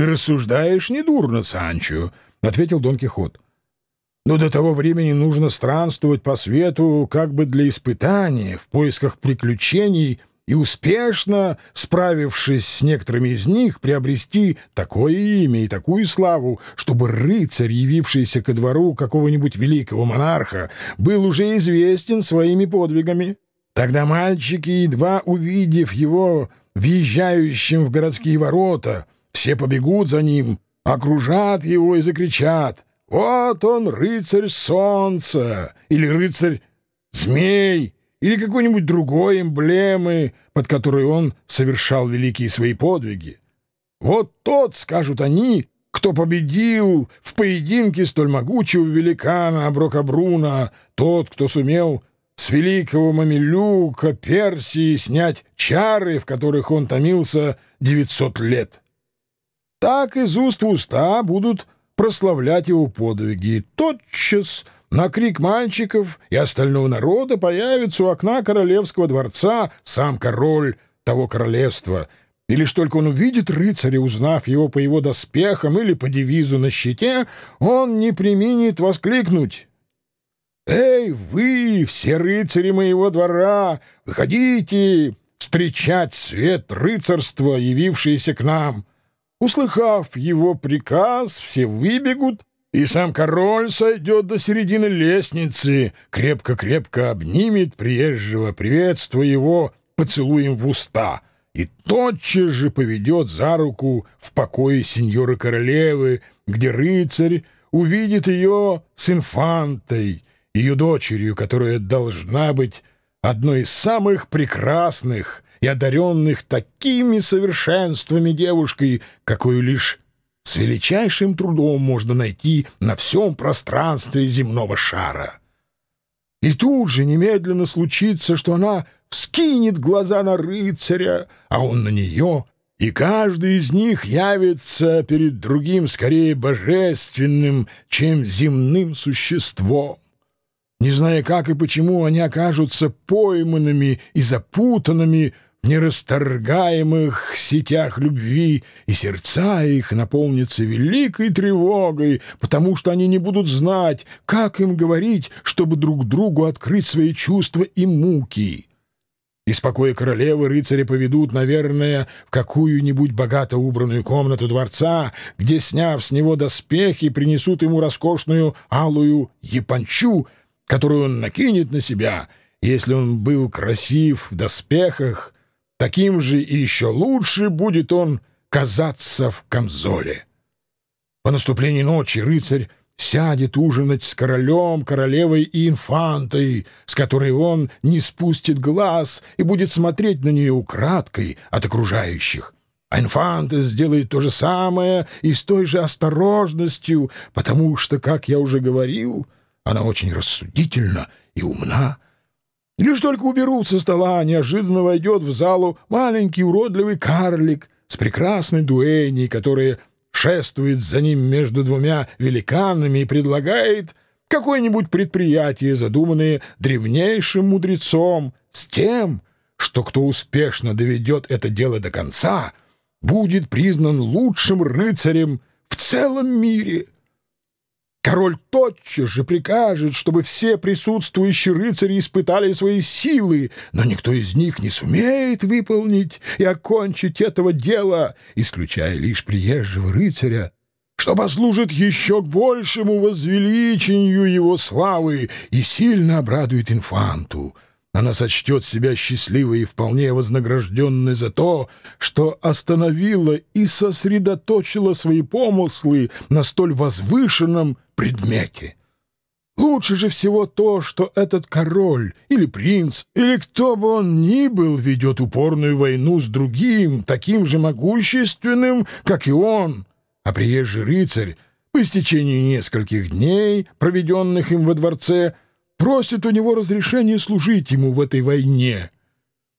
ты рассуждаешь недурно, Санчо, — ответил Дон Кихот. — Но до того времени нужно странствовать по свету как бы для испытания, в поисках приключений — и успешно, справившись с некоторыми из них, приобрести такое имя и такую славу, чтобы рыцарь, явившийся ко двору какого-нибудь великого монарха, был уже известен своими подвигами. Тогда мальчики, едва увидев его въезжающим в городские ворота, все побегут за ним, окружат его и закричат «Вот он, рыцарь солнца!» или «Рыцарь змей!» или какой-нибудь другой эмблемы, под которой он совершал великие свои подвиги. Вот тот, скажут они, кто победил в поединке столь могучего великана Аброкабруна, тот, кто сумел с великого мамилюка Персии снять чары, в которых он томился 900 лет. Так из уст в уста будут прославлять его подвиги. Тотчас на крик мальчиков и остального народа появится у окна королевского дворца сам король того королевства, и лишь только он увидит рыцаря, узнав его по его доспехам или по девизу на щите, он не применит воскликнуть. «Эй, вы, все рыцари моего двора, выходите встречать свет рыцарства, явившийся к нам!» Услыхав его приказ, все выбегут, и сам король сойдет до середины лестницы, крепко-крепко обнимет приезжего, приветствуя его поцелуем в уста, и тотчас же поведет за руку в покое сеньоры королевы, где рыцарь увидит ее с инфантой, ее дочерью, которая должна быть одной из самых прекрасных и одаренных такими совершенствами девушкой, какую лишь с величайшим трудом можно найти на всем пространстве земного шара. И тут же немедленно случится, что она вскинет глаза на рыцаря, а он на нее, и каждый из них явится перед другим скорее божественным, чем земным существом. Не зная как и почему, они окажутся пойманными и запутанными нерасторгаемых сетях любви, и сердца их наполнятся великой тревогой, потому что они не будут знать, как им говорить, чтобы друг другу открыть свои чувства и муки. Из покоя королевы рыцари поведут, наверное, в какую-нибудь богато убранную комнату дворца, где, сняв с него доспехи, принесут ему роскошную алую япончу, которую он накинет на себя. Если он был красив в доспехах — Таким же и еще лучше будет он казаться в камзоле. По наступлении ночи рыцарь сядет ужинать с королем, королевой и инфантой, с которой он не спустит глаз и будет смотреть на нее украдкой от окружающих. А инфанта сделает то же самое и с той же осторожностью, потому что, как я уже говорил, она очень рассудительна и умна, Лишь только уберут со стола, неожиданно войдет в залу маленький уродливый карлик с прекрасной дуэней, которая шествует за ним между двумя великанами и предлагает какое-нибудь предприятие, задуманное древнейшим мудрецом, с тем, что кто успешно доведет это дело до конца, будет признан лучшим рыцарем в целом мире — Король тотчас же прикажет, чтобы все присутствующие рыцари испытали свои силы, но никто из них не сумеет выполнить и окончить этого дела, исключая лишь приезжего рыцаря, что послужит еще большему возвеличению его славы и сильно обрадует инфанту». Она сочтет себя счастливой и вполне вознагражденной за то, что остановила и сосредоточила свои помыслы на столь возвышенном предмете. Лучше же всего то, что этот король или принц, или кто бы он ни был, ведет упорную войну с другим, таким же могущественным, как и он, а приезжий рыцарь по истечении нескольких дней, проведенных им во дворце, просит у него разрешения служить ему в этой войне.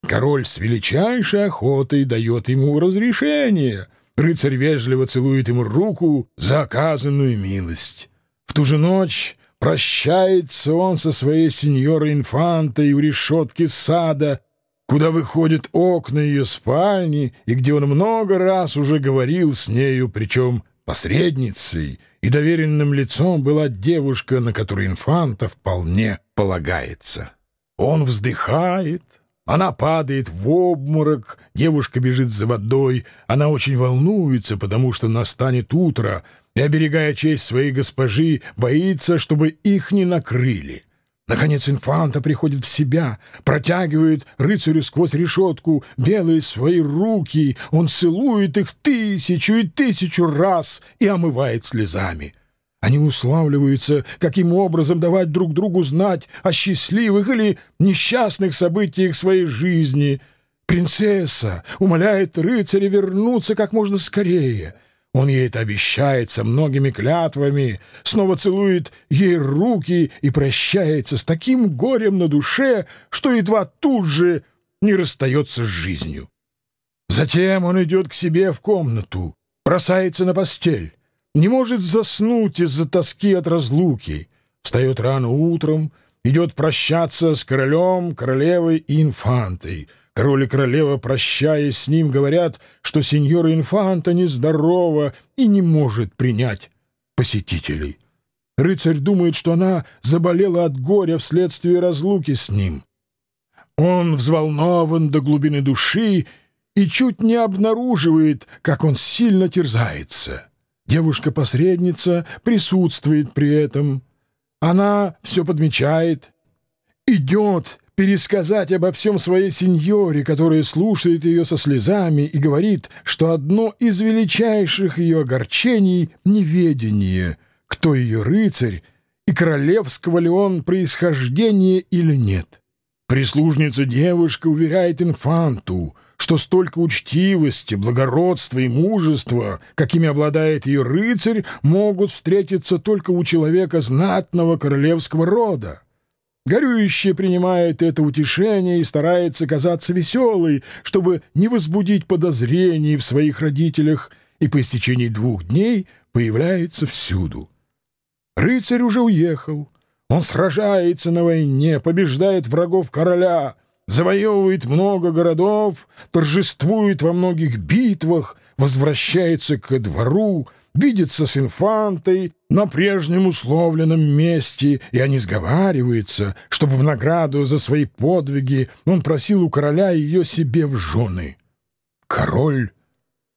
Король с величайшей охотой дает ему разрешение. Рыцарь вежливо целует ему руку за оказанную милость. В ту же ночь прощается он со своей сеньорой инфантой в решетке сада, куда выходят окна ее спальни, и где он много раз уже говорил с нею, причем посредницей и доверенным лицом была девушка, на которую инфанта вполне полагается. Он вздыхает, она падает в обморок, девушка бежит за водой, она очень волнуется, потому что настанет утро, и, оберегая честь своей госпожи, боится, чтобы их не накрыли. Наконец инфанта приходит в себя, протягивает рыцарю сквозь решетку белые свои руки, он целует их тысячу и тысячу раз и омывает слезами. Они уславливаются, каким образом давать друг другу знать о счастливых или несчастных событиях своей жизни. Принцесса умоляет рыцаря вернуться как можно скорее — он ей это обещает со многими клятвами, снова целует ей руки и прощается с таким горем на душе, что едва тут же не расстается с жизнью. Затем он идет к себе в комнату, бросается на постель, не может заснуть из-за тоски от разлуки, встает рано утром, идет прощаться с королем, королевой и инфантой — Король и королева, прощаясь с ним, говорят, что сеньора Инфанта нездорова и не может принять посетителей. Рыцарь думает, что она заболела от горя вследствие разлуки с ним. Он взволнован до глубины души и чуть не обнаруживает, как он сильно терзается. Девушка-посредница присутствует при этом. Она все подмечает, идет пересказать обо всем своей сеньоре, которая слушает ее со слезами и говорит, что одно из величайших ее огорчений — неведение, кто ее рыцарь и королевского ли он происхождения или нет. Прислужница девушка уверяет инфанту, что столько учтивости, благородства и мужества, какими обладает ее рыцарь, могут встретиться только у человека знатного королевского рода. Горюющая принимает это утешение и старается казаться веселой, чтобы не возбудить подозрений в своих родителях, и по истечении двух дней появляется всюду. Рыцарь уже уехал. Он сражается на войне, побеждает врагов короля, завоевывает много городов, торжествует во многих битвах, возвращается к двору, видится с инфантой на прежнем условленном месте, и они сговариваются, чтобы в награду за свои подвиги он просил у короля ее себе в жены. Король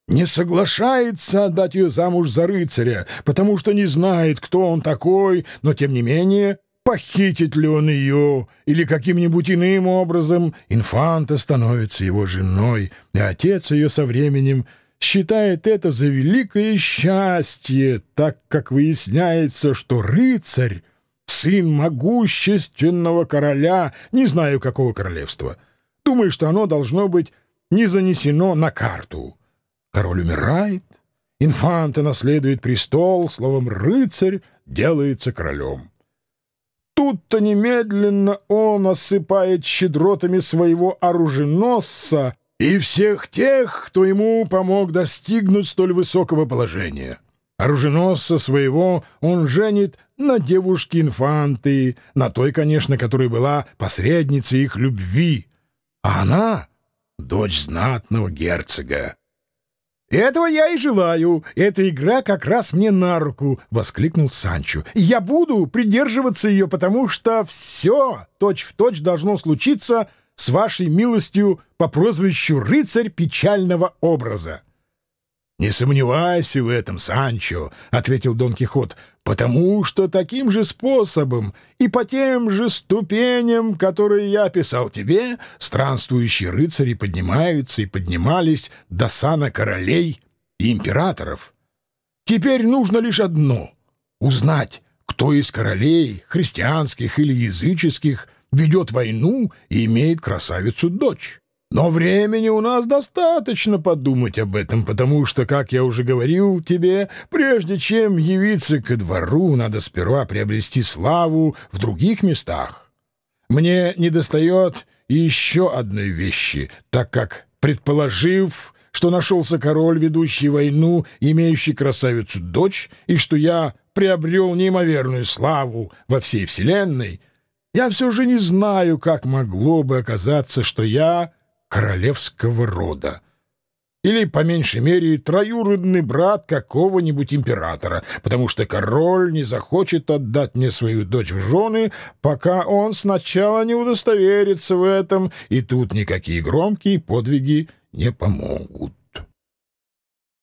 не соглашается отдать ее замуж за рыцаря, потому что не знает, кто он такой, но, тем не менее, похитит ли он ее или каким-нибудь иным образом, инфанта становится его женой, и отец ее со временем — считает это за великое счастье, так как выясняется, что рыцарь — сын могущественного короля, не знаю какого королевства. Думаю, что оно должно быть не занесено на карту. Король умирает, инфанта наследует престол, словом, рыцарь делается королем. Тут-то немедленно он осыпает щедротами своего оруженосца — и всех тех, кто ему помог достигнуть столь высокого положения. Оруженосца своего он женит на девушке инфанты, на той, конечно, которая была посредницей их любви, а она — дочь знатного герцога. «Этого я и желаю. Эта игра как раз мне на руку!» — воскликнул Санчо. «Я буду придерживаться ее, потому что все точь-в-точь точь должно случиться с вашей милостью по прозвищу «Рыцарь печального образа». «Не сомневайся в этом, Санчо», — ответил Дон Кихот, «потому что таким же способом и по тем же ступеням, которые я писал тебе, странствующие рыцари поднимаются и поднимались до сана королей и императоров. Теперь нужно лишь одно — узнать, кто из королей, христианских или языческих, ведет войну и имеет красавицу-дочь. Но времени у нас достаточно подумать об этом, потому что, как я уже говорил тебе, прежде чем явиться ко двору, надо сперва приобрести славу в других местах. Мне недостает еще одной вещи, так как, предположив, что нашелся король, ведущий войну, имеющий красавицу-дочь, и что я приобрел неимоверную славу во всей вселенной — я все же не знаю, как могло бы оказаться, что я королевского рода. Или, по меньшей мере, троюродный брат какого-нибудь императора, потому что король не захочет отдать мне свою дочь в жены, пока он сначала не удостоверится в этом, и тут никакие громкие подвиги не помогут.